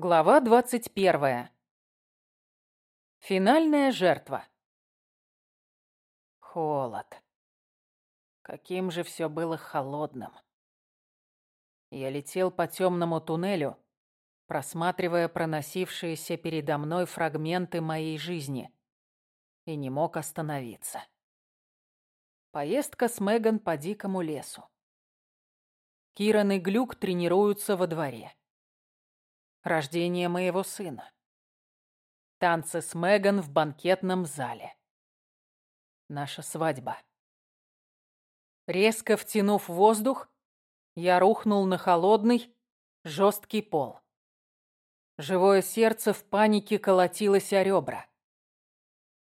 Глава 21. Финальная жертва. Холод. Каким же все было холодным. Я летел по темному туннелю, просматривая проносившиеся передо мной фрагменты моей жизни, и не мог остановиться. Поездка с Меган по дикому лесу. Киран и Глюк тренируются во дворе. Рождение моего сына. Танцы с Меган в банкетном зале. Наша свадьба. Резко втянув воздух, я рухнул на холодный, жесткий пол. Живое сердце в панике колотилось о ребра.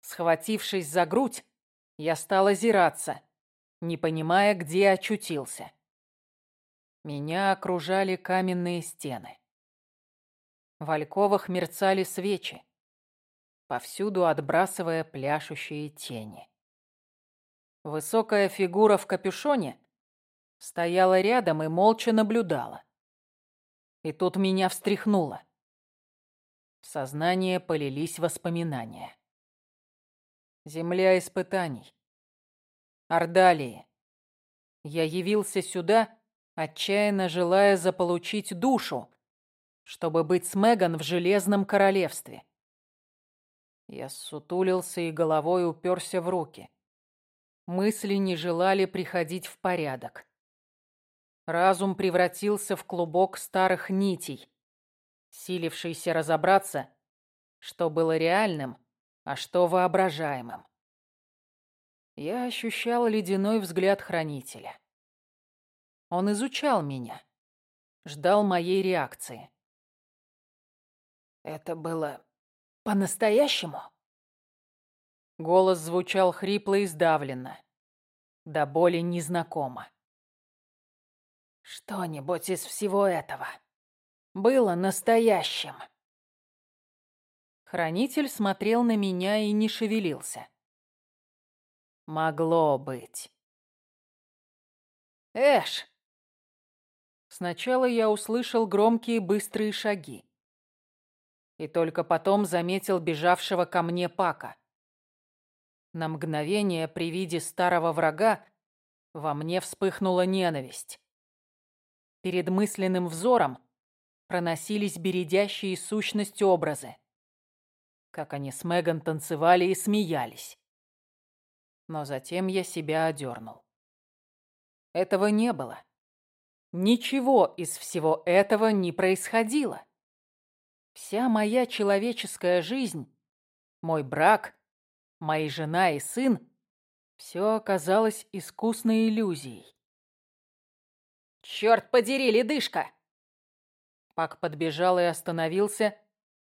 Схватившись за грудь, я стал озираться, не понимая, где очутился. Меня окружали каменные стены. В альковах мерцали свечи, повсюду отбрасывая пляшущие тени. Высокая фигура в капюшоне стояла рядом и молча наблюдала. И тут меня встряхнуло. В сознание полились воспоминания. Земля испытаний. Ордалии. Я явился сюда, отчаянно желая заполучить душу, чтобы быть с Меган в Железном Королевстве. Я сутулился и головой уперся в руки. Мысли не желали приходить в порядок. Разум превратился в клубок старых нитей, силившийся разобраться, что было реальным, а что воображаемым. Я ощущал ледяной взгляд хранителя. Он изучал меня, ждал моей реакции. Это было по-настоящему? Голос звучал хрипло и сдавленно. До боли незнакомо. Что-нибудь из всего этого было настоящим. Хранитель смотрел на меня и не шевелился. Могло быть. Эш! Сначала я услышал громкие быстрые шаги и только потом заметил бежавшего ко мне Пака. На мгновение при виде старого врага во мне вспыхнула ненависть. Перед мысленным взором проносились бередящие сущность образы. Как они с Меган танцевали и смеялись. Но затем я себя одернул. Этого не было. Ничего из всего этого не происходило. Вся моя человеческая жизнь, мой брак, моя жена и сын — все оказалось искусной иллюзией. «Черт подери, ледышка!» Пак подбежал и остановился,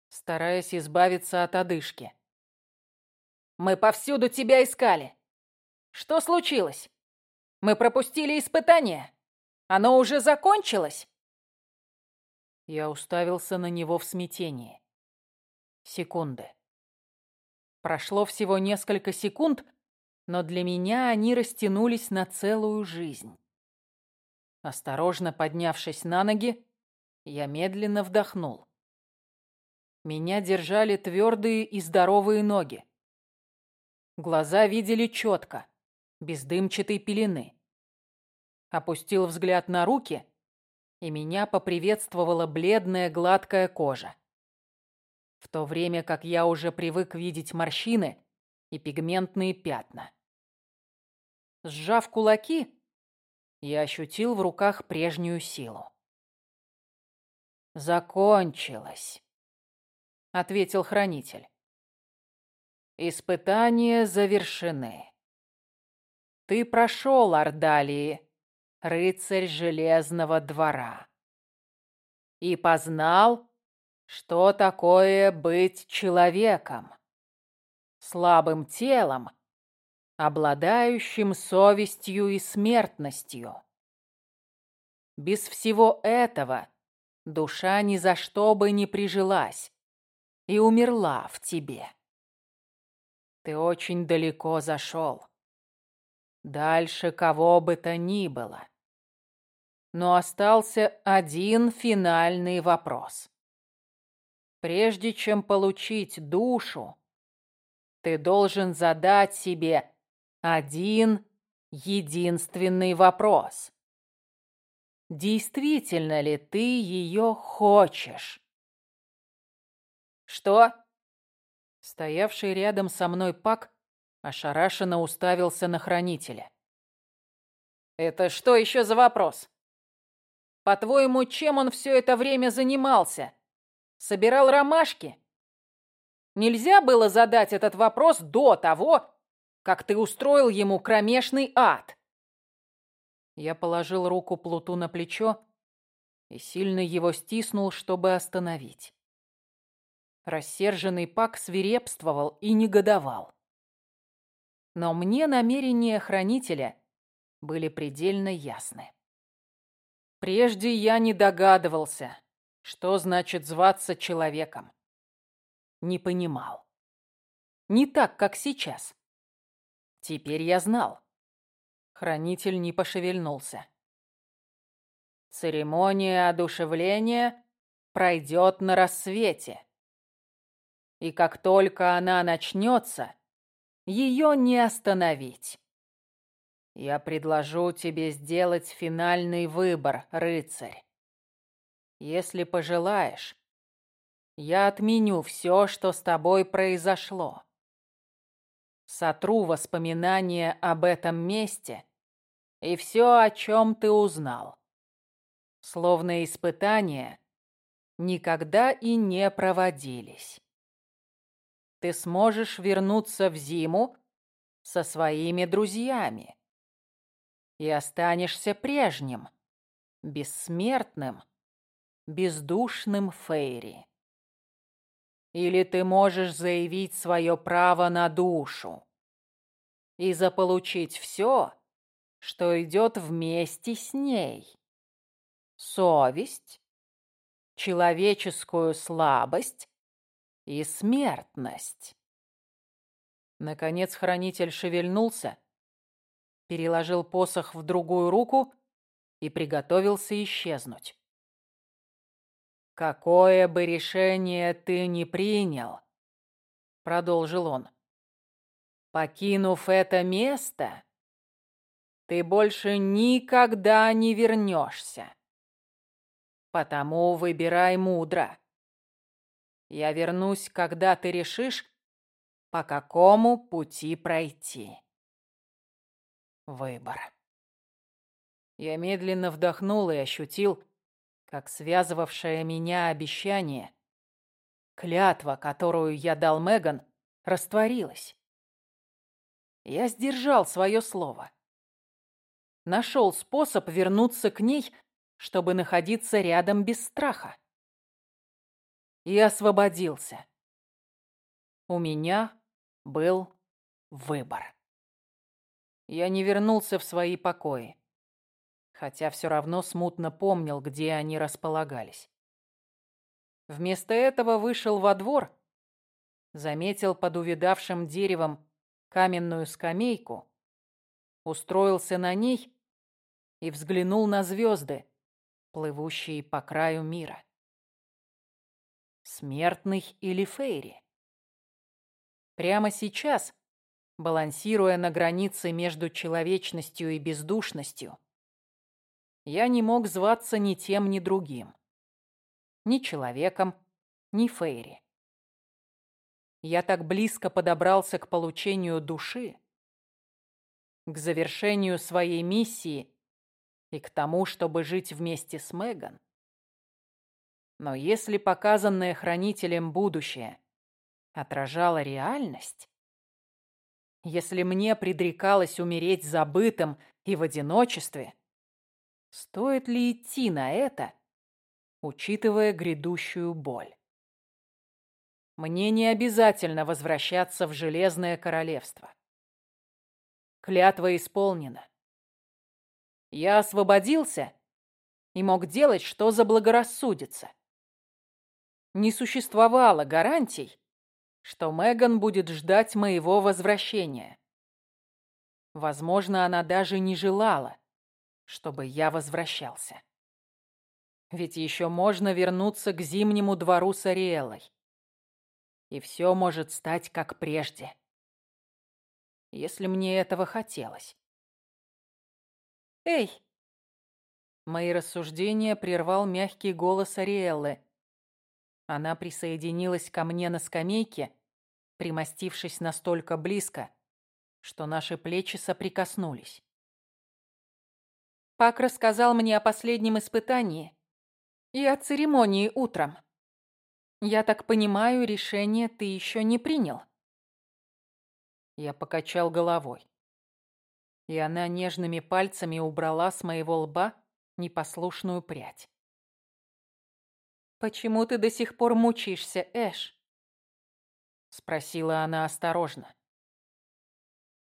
стараясь избавиться от одышки. «Мы повсюду тебя искали. Что случилось? Мы пропустили испытание. Оно уже закончилось?» Я уставился на него в смятении. Секунды. Прошло всего несколько секунд, но для меня они растянулись на целую жизнь. Осторожно поднявшись на ноги, я медленно вдохнул. Меня держали твердые и здоровые ноги. Глаза видели четко, без дымчатой пелены. Опустил взгляд на руки и меня поприветствовала бледная гладкая кожа. В то время как я уже привык видеть морщины и пигментные пятна. Сжав кулаки, я ощутил в руках прежнюю силу. «Закончилось», — ответил хранитель. «Испытания завершены. Ты прошел Ордалии рыцарь Железного двора. И познал, что такое быть человеком, слабым телом, обладающим совестью и смертностью. Без всего этого душа ни за что бы не прижилась и умерла в тебе. Ты очень далеко зашел. Дальше кого бы то ни было. Но остался один финальный вопрос. Прежде чем получить душу, ты должен задать себе один единственный вопрос. Действительно ли ты ее хочешь? Что? Стоявший рядом со мной Пак ошарашенно уставился на хранителя. Это что еще за вопрос? По-твоему, чем он все это время занимался? Собирал ромашки? Нельзя было задать этот вопрос до того, как ты устроил ему кромешный ад. Я положил руку Плуту на плечо и сильно его стиснул, чтобы остановить. Рассерженный Пак свирепствовал и негодовал. Но мне намерения хранителя были предельно ясны. Прежде я не догадывался, что значит зваться человеком. Не понимал. Не так, как сейчас. Теперь я знал. Хранитель не пошевельнулся. Церемония одушевления пройдет на рассвете. И как только она начнется, ее не остановить. Я предложу тебе сделать финальный выбор, рыцарь. Если пожелаешь, я отменю все, что с тобой произошло. Сотру воспоминания об этом месте и все, о чем ты узнал. Словно испытания никогда и не проводились. Ты сможешь вернуться в зиму со своими друзьями и останешься прежним, бессмертным, бездушным Фейри. Или ты можешь заявить свое право на душу и заполучить все, что идет вместе с ней. Совесть, человеческую слабость и смертность. Наконец хранитель шевельнулся, переложил посох в другую руку и приготовился исчезнуть. «Какое бы решение ты ни принял», — продолжил он, — «покинув это место, ты больше никогда не вернешься. Потому выбирай мудро. Я вернусь, когда ты решишь, по какому пути пройти» выбор. Я медленно вдохнул и ощутил, как связывавшее меня обещание, клятва, которую я дал Меган, растворилась. Я сдержал свое слово. Нашел способ вернуться к ней, чтобы находиться рядом без страха. И освободился. У меня был выбор я не вернулся в свои покои, хотя все равно смутно помнил, где они располагались. Вместо этого вышел во двор, заметил под увядавшим деревом каменную скамейку, устроился на ней и взглянул на звезды, плывущие по краю мира. Смертный или Фейри? Прямо сейчас балансируя на границе между человечностью и бездушностью, я не мог зваться ни тем, ни другим. Ни человеком, ни Фейри. Я так близко подобрался к получению души, к завершению своей миссии и к тому, чтобы жить вместе с Меган. Но если показанное хранителем будущее отражало реальность, если мне предрекалось умереть забытым и в одиночестве, стоит ли идти на это, учитывая грядущую боль? Мне не обязательно возвращаться в Железное Королевство. Клятва исполнена. Я освободился и мог делать, что заблагорассудится. Не существовало гарантий, что Меган будет ждать моего возвращения. Возможно, она даже не желала, чтобы я возвращался. Ведь еще можно вернуться к зимнему двору с Ариэлой. И все может стать как прежде. Если мне этого хотелось. «Эй!» Мои рассуждения прервал мягкий голос Ариэллы. Она присоединилась ко мне на скамейке, примостившись настолько близко, что наши плечи соприкоснулись. Пак рассказал мне о последнем испытании и о церемонии утром. Я так понимаю, решение ты еще не принял. Я покачал головой. И она нежными пальцами убрала с моего лба непослушную прядь. «Почему ты до сих пор мучаешься, Эш?» Спросила она осторожно.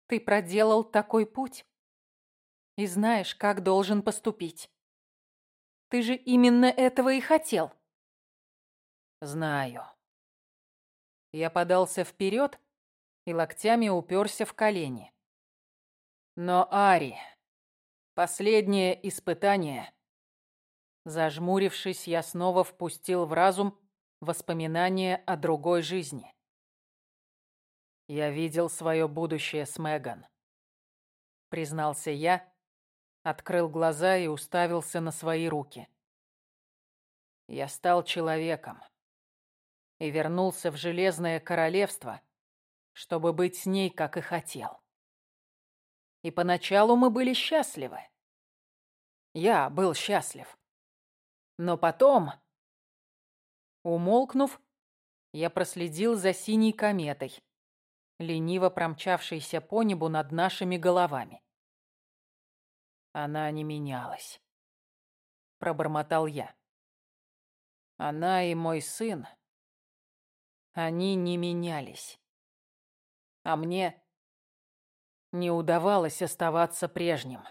«Ты проделал такой путь и знаешь, как должен поступить. Ты же именно этого и хотел». «Знаю». Я подался вперед и локтями уперся в колени. «Но, Ари, последнее испытание...» Зажмурившись, я снова впустил в разум воспоминания о другой жизни. Я видел свое будущее с Меган. Признался я, открыл глаза и уставился на свои руки. Я стал человеком и вернулся в Железное Королевство, чтобы быть с ней, как и хотел. И поначалу мы были счастливы. Я был счастлив. Но потом... Умолкнув, я проследил за синей кометой, лениво промчавшейся по небу над нашими головами. Она не менялась. Пробормотал я. Она и мой сын, они не менялись. А мне не удавалось оставаться прежним,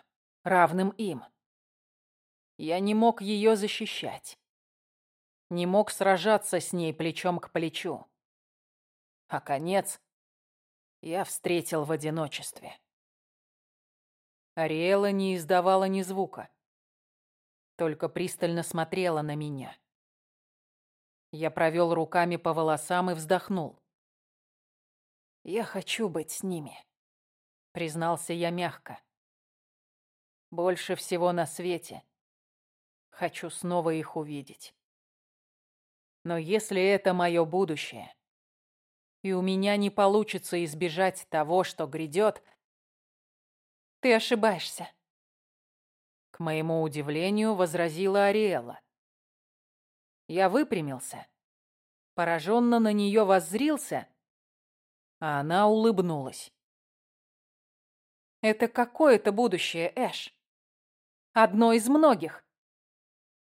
равным им. Я не мог ее защищать. Не мог сражаться с ней плечом к плечу. А конец я встретил в одиночестве. Ариэла не издавала ни звука, только пристально смотрела на меня. Я провел руками по волосам и вздохнул. «Я хочу быть с ними», — признался я мягко. «Больше всего на свете. Хочу снова их увидеть. Но если это мое будущее, и у меня не получится избежать того, что грядет, ты ошибаешься. К моему удивлению, возразила Ариэла. Я выпрямился, пораженно на нее воззрился, а она улыбнулась. Это какое-то будущее, Эш. Одно из многих.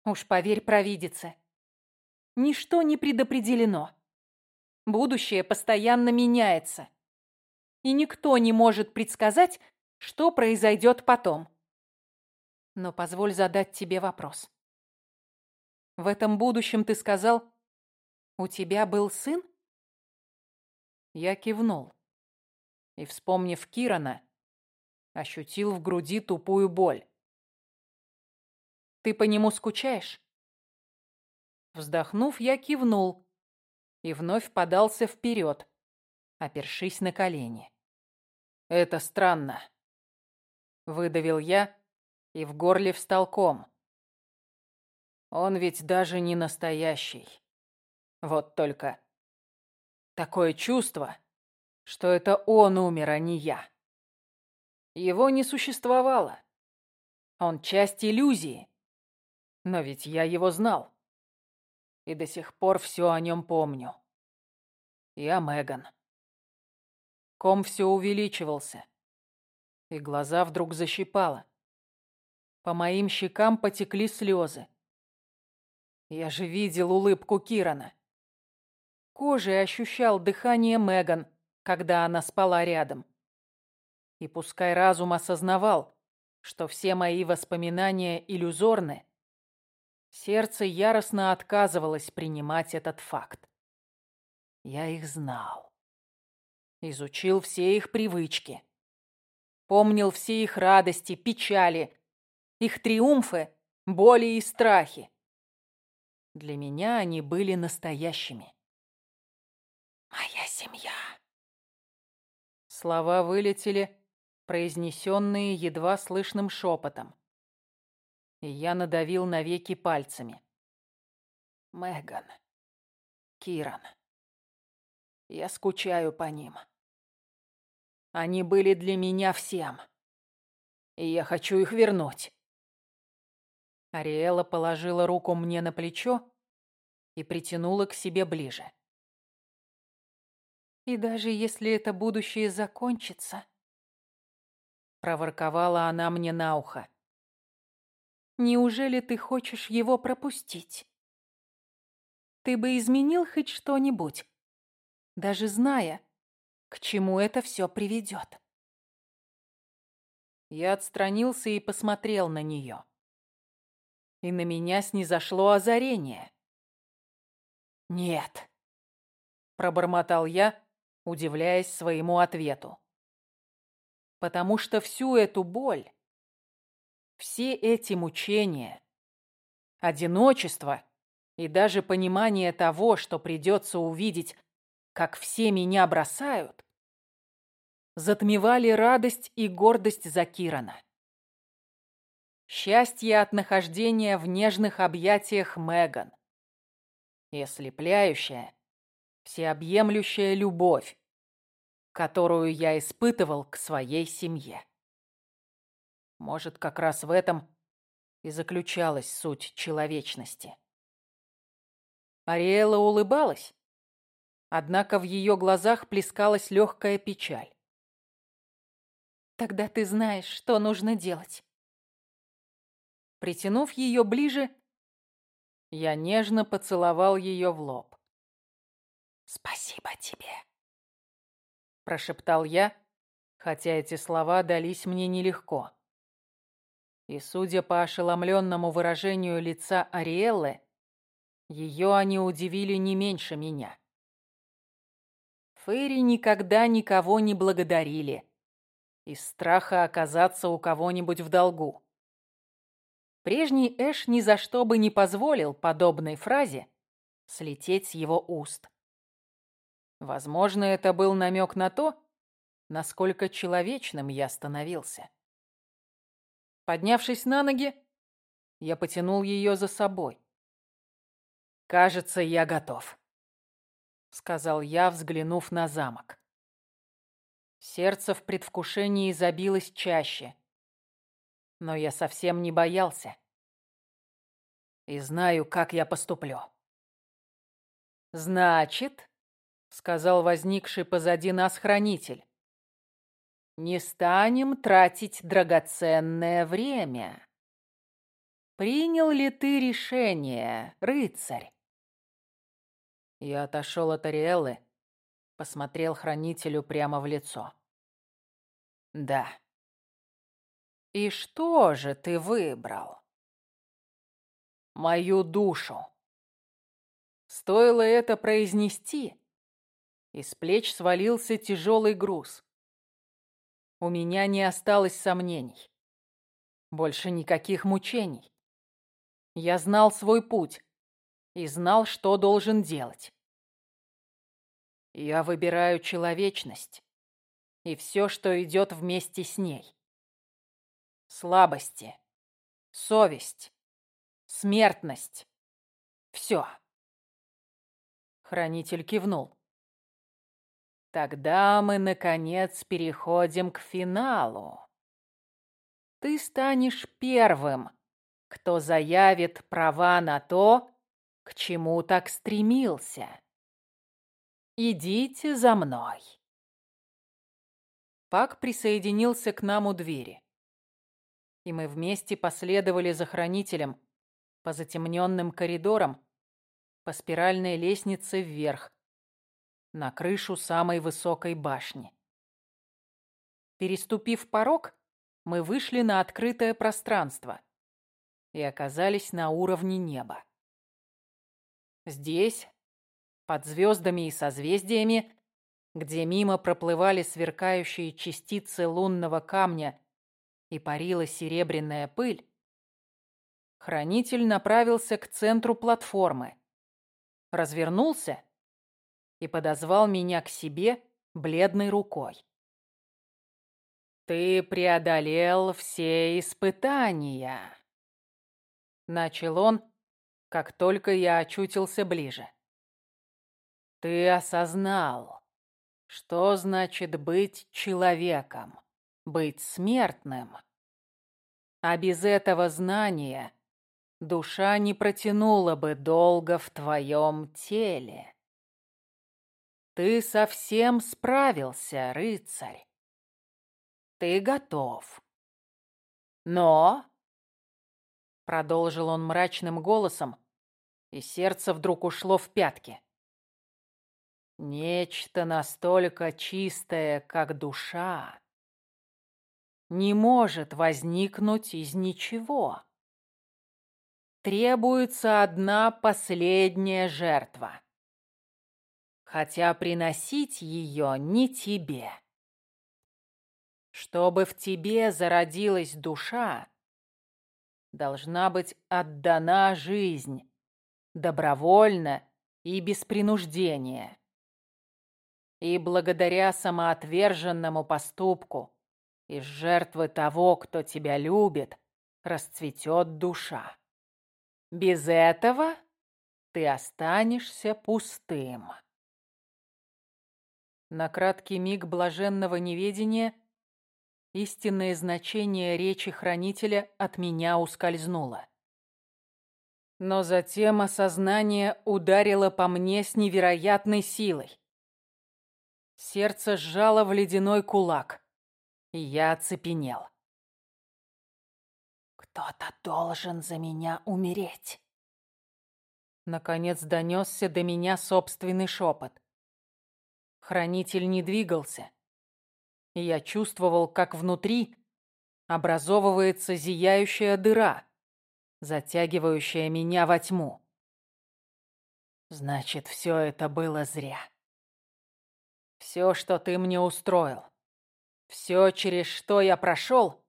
Уж поверь провидице. Ничто не предопределено. Будущее постоянно меняется. И никто не может предсказать, что произойдет потом. Но позволь задать тебе вопрос. В этом будущем ты сказал, у тебя был сын? Я кивнул. И, вспомнив Кирана, ощутил в груди тупую боль. Ты по нему скучаешь? Вздохнув, я кивнул и вновь подался вперед, опершись на колени. Это странно. Выдавил я, и в горле встал ком. Он ведь даже не настоящий. Вот только такое чувство, что это он умер, а не я. Его не существовало. Он часть иллюзии. Но ведь я его знал. И до сих пор все о нем помню. Я Меган. Ком все увеличивался и глаза вдруг защипало. По моим щекам потекли слезы. Я же видел улыбку Кирана. Кожей ощущал дыхание Меган, когда она спала рядом. И пускай разум осознавал, что все мои воспоминания иллюзорны, сердце яростно отказывалось принимать этот факт. Я их знал. Изучил все их привычки. Помнил все их радости, печали, их триумфы, боли и страхи. Для меня они были настоящими. Мои. семья». Слова вылетели, произнесенные едва слышным шепотом. И я надавил на веки пальцами. Меган, Киран. Я скучаю по ним. Они были для меня всем. И я хочу их вернуть. Ариэла положила руку мне на плечо и притянула к себе ближе. «И даже если это будущее закончится...» Проворковала она мне на ухо. «Неужели ты хочешь его пропустить? Ты бы изменил хоть что-нибудь, даже зная, к чему это все приведет?» Я отстранился и посмотрел на нее. И на меня снизошло озарение. «Нет», — пробормотал я, удивляясь своему ответу. «Потому что всю эту боль, все эти мучения, одиночество и даже понимание того, что придется увидеть, как все меня бросают, затмевали радость и гордость за Кирана. Счастье от нахождения в нежных объятиях Меган — и ослепляющая, всеобъемлющая любовь, которую я испытывал к своей семье. Может, как раз в этом и заключалась суть человечности. Ариэла улыбалась, однако в ее глазах плескалась легкая печаль. «Тогда ты знаешь, что нужно делать». Притянув ее ближе, я нежно поцеловал ее в лоб. «Спасибо тебе», — прошептал я, хотя эти слова дались мне нелегко. И, судя по ошеломленному выражению лица Ариэллы, ее они удивили не меньше меня. Фейри никогда никого не благодарили из страха оказаться у кого-нибудь в долгу. Прежний Эш ни за что бы не позволил подобной фразе слететь с его уст. Возможно, это был намек на то, насколько человечным я становился. Поднявшись на ноги, я потянул ее за собой. «Кажется, я готов», — сказал я, взглянув на замок. Сердце в предвкушении забилось чаще — но я совсем не боялся. И знаю, как я поступлю. «Значит», — сказал возникший позади нас хранитель, «не станем тратить драгоценное время. Принял ли ты решение, рыцарь?» Я отошел от Ариэллы, посмотрел хранителю прямо в лицо. «Да». «И что же ты выбрал?» «Мою душу». Стоило это произнести, и с плеч свалился тяжелый груз. У меня не осталось сомнений. Больше никаких мучений. Я знал свой путь и знал, что должен делать. Я выбираю человечность и все, что идет вместе с ней слабости, совесть, смертность. Все. Хранитель кивнул. Тогда мы, наконец, переходим к финалу. Ты станешь первым, кто заявит права на то, к чему так стремился. Идите за мной. Пак присоединился к нам у двери и мы вместе последовали за хранителем по затемненным коридорам, по спиральной лестнице вверх, на крышу самой высокой башни. Переступив порог, мы вышли на открытое пространство и оказались на уровне неба. Здесь, под звездами и созвездиями, где мимо проплывали сверкающие частицы лунного камня и парила серебряная пыль, хранитель направился к центру платформы, развернулся и подозвал меня к себе бледной рукой. «Ты преодолел все испытания», — начал он, как только я очутился ближе. «Ты осознал, что значит быть человеком, быть смертным. А без этого знания душа не протянула бы долго в твоем теле. Ты совсем справился, рыцарь. Ты готов. Но, — продолжил он мрачным голосом, и сердце вдруг ушло в пятки. Нечто настолько чистое, как душа, не может возникнуть из ничего. Требуется одна последняя жертва. Хотя приносить ее не тебе. Чтобы в тебе зародилась душа, должна быть отдана жизнь, добровольно и без принуждения. И благодаря самоотверженному поступку из жертвы того, кто тебя любит, расцветет душа. Без этого ты останешься пустым. На краткий миг блаженного неведения истинное значение речи хранителя от меня ускользнуло. Но затем осознание ударило по мне с невероятной силой. Сердце сжало в ледяной кулак, и я оцепенел. «Кто-то должен за меня умереть!» Наконец донесся до меня собственный шепот. Хранитель не двигался, и я чувствовал, как внутри образовывается зияющая дыра, затягивающая меня во тьму. Значит, все это было зря. Все, что ты мне устроил, все, через что я прошел,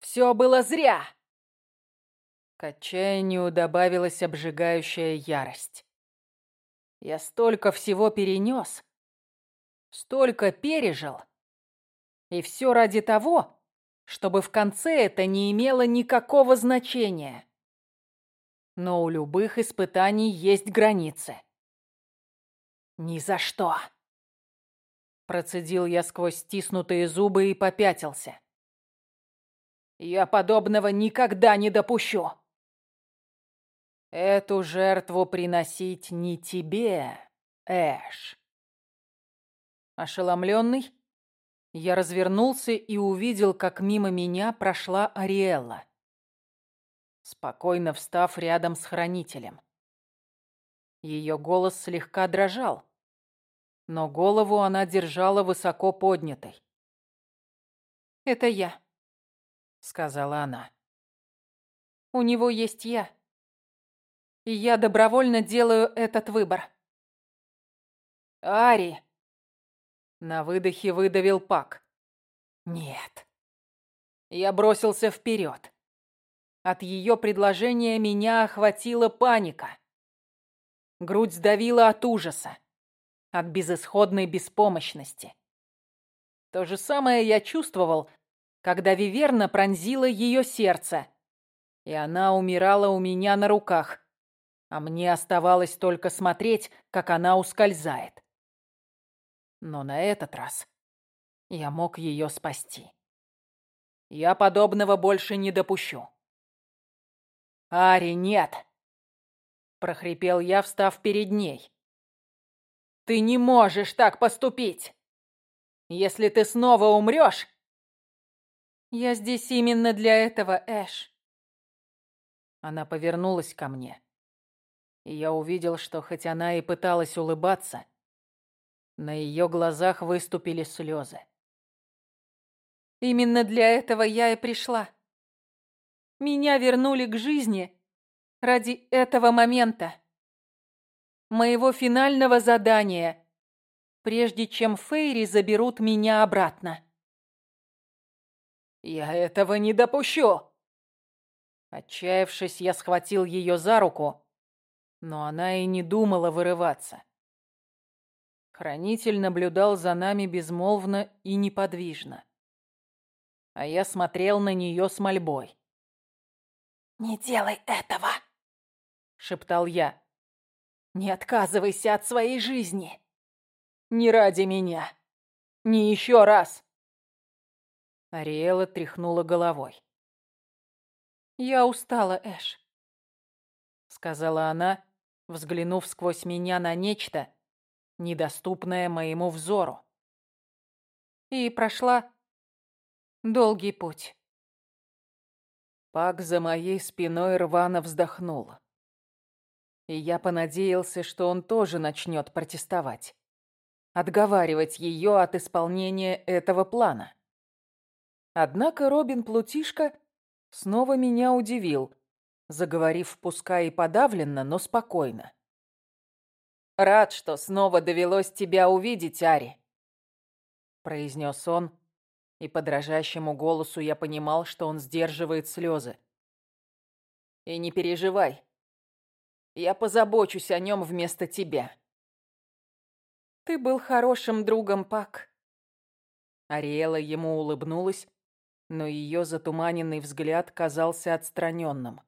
все было зря. К отчаянию добавилась обжигающая ярость. Я столько всего перенес, столько пережил, и все ради того, чтобы в конце это не имело никакого значения. Но у любых испытаний есть границы. Ни за что. Процедил я сквозь стиснутые зубы и попятился. Я подобного никогда не допущу. Эту жертву приносить не тебе, Эш. Ошеломленный, я развернулся и увидел, как мимо меня прошла Ариэлла, спокойно встав рядом с хранителем. Ее голос слегка дрожал, но голову она держала высоко поднятой. «Это я», — сказала она. «У него есть я и я добровольно делаю этот выбор. Ари! На выдохе выдавил Пак. Нет. Я бросился вперед. От ее предложения меня охватила паника. Грудь сдавила от ужаса, от безысходной беспомощности. То же самое я чувствовал, когда Виверна пронзила ее сердце, и она умирала у меня на руках а мне оставалось только смотреть, как она ускользает. Но на этот раз я мог ее спасти. Я подобного больше не допущу. «Ари, нет!» — прохрипел я, встав перед ней. «Ты не можешь так поступить! Если ты снова умрешь...» «Я здесь именно для этого, Эш». Она повернулась ко мне и я увидел, что хоть она и пыталась улыбаться, на ее глазах выступили слезы. Именно для этого я и пришла. Меня вернули к жизни ради этого момента. Моего финального задания, прежде чем Фейри заберут меня обратно. «Я этого не допущу!» Отчаявшись, я схватил ее за руку но она и не думала вырываться. Хранитель наблюдал за нами безмолвно и неподвижно. А я смотрел на нее с мольбой. «Не делай этого!» — шептал я. «Не отказывайся от своей жизни!» «Не ради меня! Не еще раз!» Ариэла тряхнула головой. «Я устала, Эш», — сказала она, взглянув сквозь меня на нечто, недоступное моему взору. «И прошла долгий путь». Пак за моей спиной рвано вздохнул. И я понадеялся, что он тоже начнет протестовать. Отговаривать ее от исполнения этого плана. Однако Робин Плутишка снова меня удивил, заговорив пускай и подавленно, но спокойно. «Рад, что снова довелось тебя увидеть, Ари», — произнес он, и по дрожащему голосу я понимал, что он сдерживает слезы. «И не переживай, я позабочусь о нем вместо тебя». «Ты был хорошим другом, Пак». Ариэла ему улыбнулась, но ее затуманенный взгляд казался отстраненным.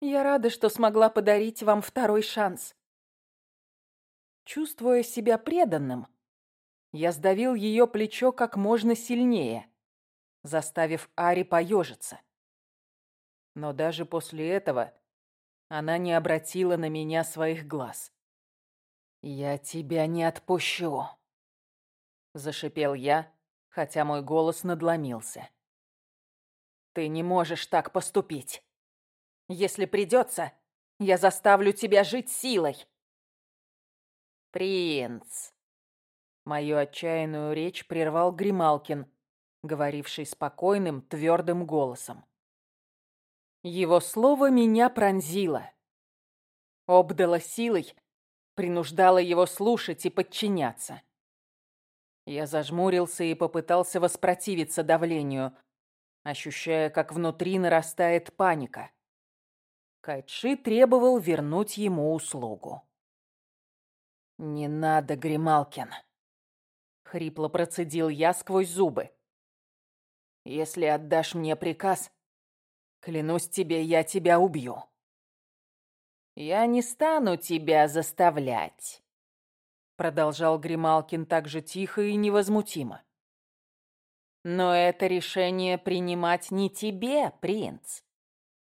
«Я рада, что смогла подарить вам второй шанс». Чувствуя себя преданным, я сдавил ее плечо как можно сильнее, заставив Ари поежиться. Но даже после этого она не обратила на меня своих глаз. «Я тебя не отпущу», — зашипел я, хотя мой голос надломился. «Ты не можешь так поступить. Если придется, я заставлю тебя жить силой». «Принц!» Мою отчаянную речь прервал Грималкин, говоривший спокойным, твердым голосом. Его слово меня пронзило. Обдало силой, принуждало его слушать и подчиняться. Я зажмурился и попытался воспротивиться давлению, ощущая, как внутри нарастает паника. Кайши требовал вернуть ему услугу. «Не надо, Грималкин!» — хрипло процедил я сквозь зубы. «Если отдашь мне приказ, клянусь тебе, я тебя убью». «Я не стану тебя заставлять», продолжал Грималкин так же тихо и невозмутимо. Но это решение принимать не тебе, принц,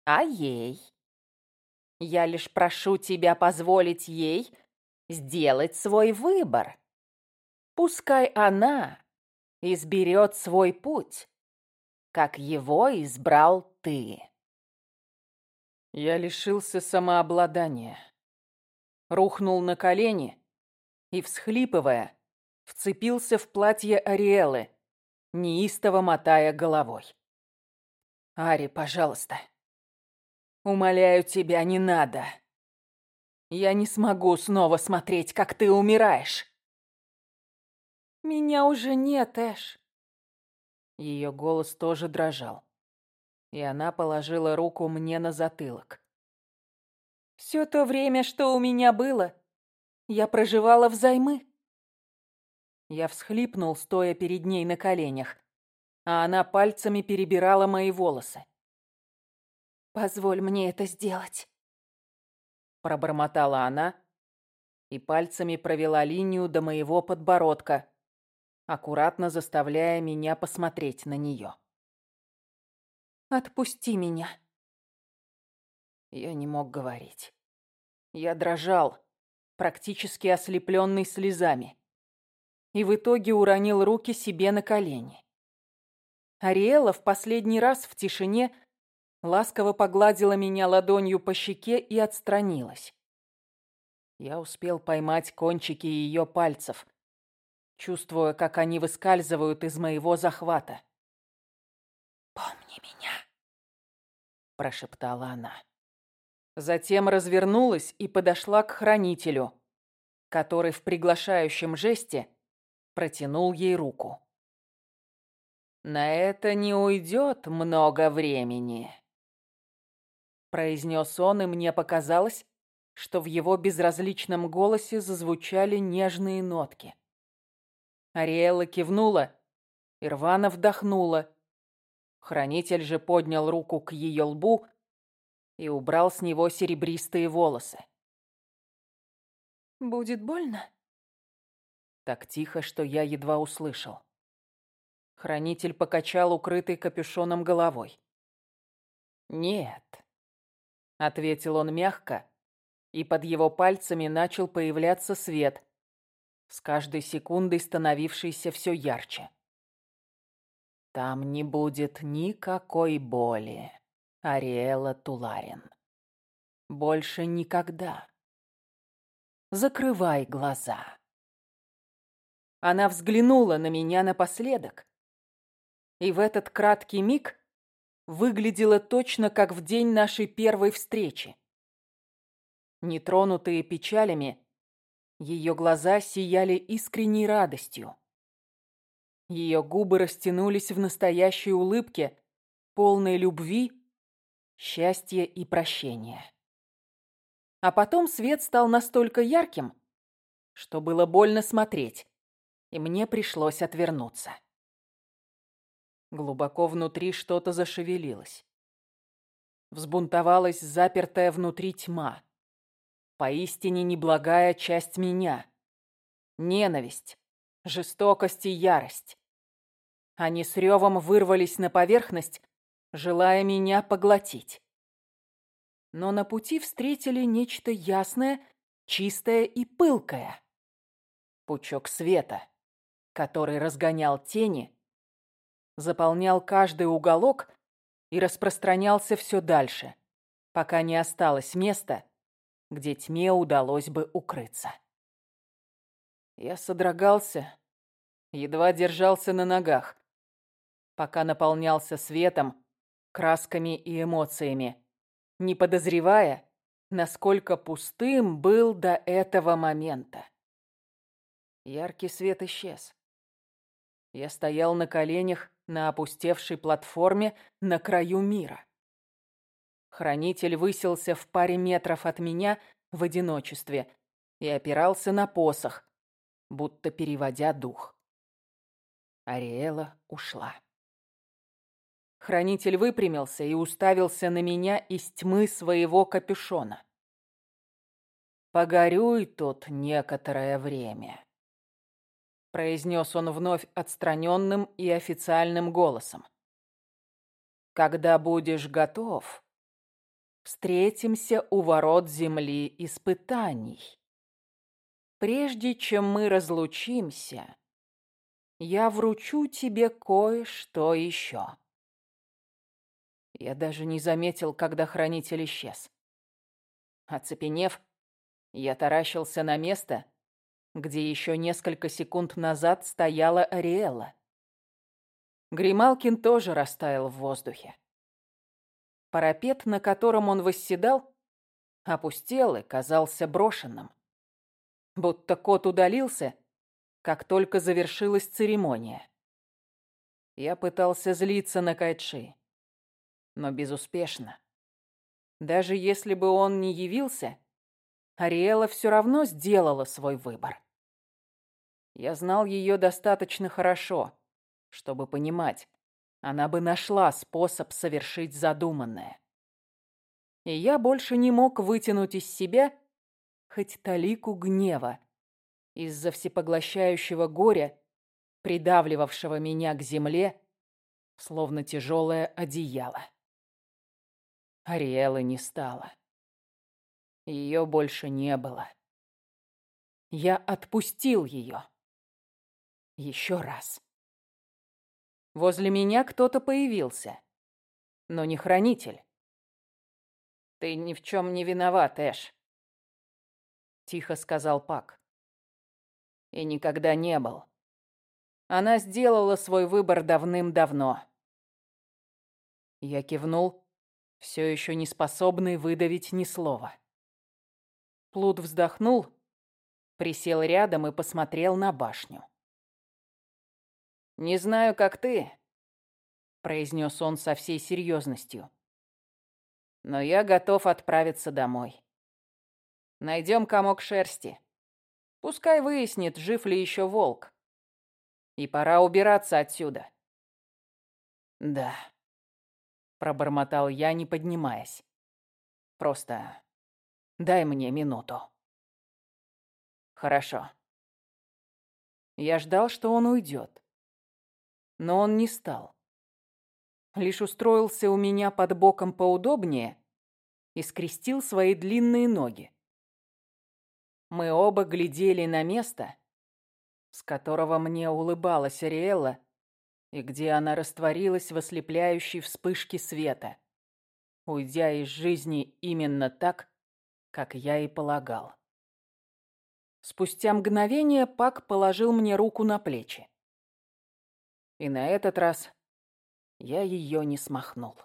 а ей. Я лишь прошу тебя позволить ей сделать свой выбор. Пускай она изберет свой путь, как его избрал ты. Я лишился самообладания, рухнул на колени и, всхлипывая, вцепился в платье Ариэлы, неистово мотая головой. «Ари, пожалуйста, умоляю тебя, не надо. Я не смогу снова смотреть, как ты умираешь». «Меня уже нет, Эш». Ее голос тоже дрожал, и она положила руку мне на затылок. «Все то время, что у меня было, я проживала взаймы. Я всхлипнул, стоя перед ней на коленях, а она пальцами перебирала мои волосы. «Позволь мне это сделать», — пробормотала она и пальцами провела линию до моего подбородка, аккуратно заставляя меня посмотреть на нее. «Отпусти меня». Я не мог говорить. Я дрожал, практически ослепленный слезами. И в итоге уронил руки себе на колени. Ариэла в последний раз в тишине ласково погладила меня ладонью по щеке и отстранилась. Я успел поймать кончики ее пальцев, чувствуя, как они выскальзывают из моего захвата. «Помни меня», — прошептала она. Затем развернулась и подошла к хранителю, который в приглашающем жесте протянул ей руку. «На это не уйдет много времени», — произнес он, и мне показалось, что в его безразличном голосе зазвучали нежные нотки. Ариэла кивнула и рвано вдохнула. Хранитель же поднял руку к ее лбу и убрал с него серебристые волосы. «Будет больно?» Так тихо, что я едва услышал. Хранитель покачал укрытый капюшоном головой. «Нет», — ответил он мягко, и под его пальцами начал появляться свет, с каждой секундой становившийся все ярче. «Там не будет никакой боли, Ариэла Туларин. Больше никогда. Закрывай глаза». Она взглянула на меня напоследок, и в этот краткий миг выглядела точно как в день нашей первой встречи. Нетронутые печалями, ее глаза сияли искренней радостью. Ее губы растянулись в настоящей улыбке, полной любви, счастья и прощения. А потом свет стал настолько ярким, что было больно смотреть, и мне пришлось отвернуться. Глубоко внутри что-то зашевелилось. Взбунтовалась запертая внутри тьма. Поистине неблагая часть меня. Ненависть, жестокость и ярость. Они с ревом вырвались на поверхность, желая меня поглотить. Но на пути встретили нечто ясное, чистое и пылкое. Пучок света, который разгонял тени, заполнял каждый уголок и распространялся все дальше, пока не осталось места, где тьме удалось бы укрыться. Я содрогался, едва держался на ногах, пока наполнялся светом, красками и эмоциями, не подозревая, насколько пустым был до этого момента. Яркий свет исчез. Я стоял на коленях на опустевшей платформе на краю мира. Хранитель высился в паре метров от меня в одиночестве и опирался на посох, будто переводя дух. Ариэла ушла. Хранитель выпрямился и уставился на меня из тьмы своего капюшона. «Погорюй тут некоторое время», произнес он вновь отстраненным и официальным голосом. Когда будешь готов, встретимся у ворот земли испытаний. Прежде чем мы разлучимся, я вручу тебе кое-что еще. Я даже не заметил, когда хранитель исчез. Оцепенев, я таращился на место, где еще несколько секунд назад стояла Ариэла. Грималкин тоже растаял в воздухе. Парапет, на котором он восседал, опустел и казался брошенным. Будто кот удалился, как только завершилась церемония. Я пытался злиться на Кайши, но безуспешно. Даже если бы он не явился, Ариэла все равно сделала свой выбор. Я знал ее достаточно хорошо, чтобы понимать, она бы нашла способ совершить задуманное. И я больше не мог вытянуть из себя хоть талику гнева из-за всепоглощающего горя, придавливавшего меня к земле, словно тяжелое одеяло. Ариэлы не стало. Ее больше не было. Я отпустил ее. Еще раз. Возле меня кто-то появился, но не хранитель. «Ты ни в чем не виноват, Эш», — тихо сказал Пак. «И никогда не был. Она сделала свой выбор давным-давно». Я кивнул, все еще не способный выдавить ни слова. Плут вздохнул, присел рядом и посмотрел на башню. «Не знаю, как ты», — произнес он со всей серьезностью. «Но я готов отправиться домой. Найдем комок шерсти. Пускай выяснит, жив ли еще волк. И пора убираться отсюда. Да, пробормотал я, не поднимаясь. Просто дай мне минуту. Хорошо. Я ждал, что он уйдет. Но он не стал. Лишь устроился у меня под боком поудобнее и скрестил свои длинные ноги. Мы оба глядели на место, с которого мне улыбалась Ариэлла, и где она растворилась в ослепляющей вспышке света, уйдя из жизни именно так, как я и полагал. Спустя мгновение Пак положил мне руку на плечи. И на этот раз я ее не смахнул.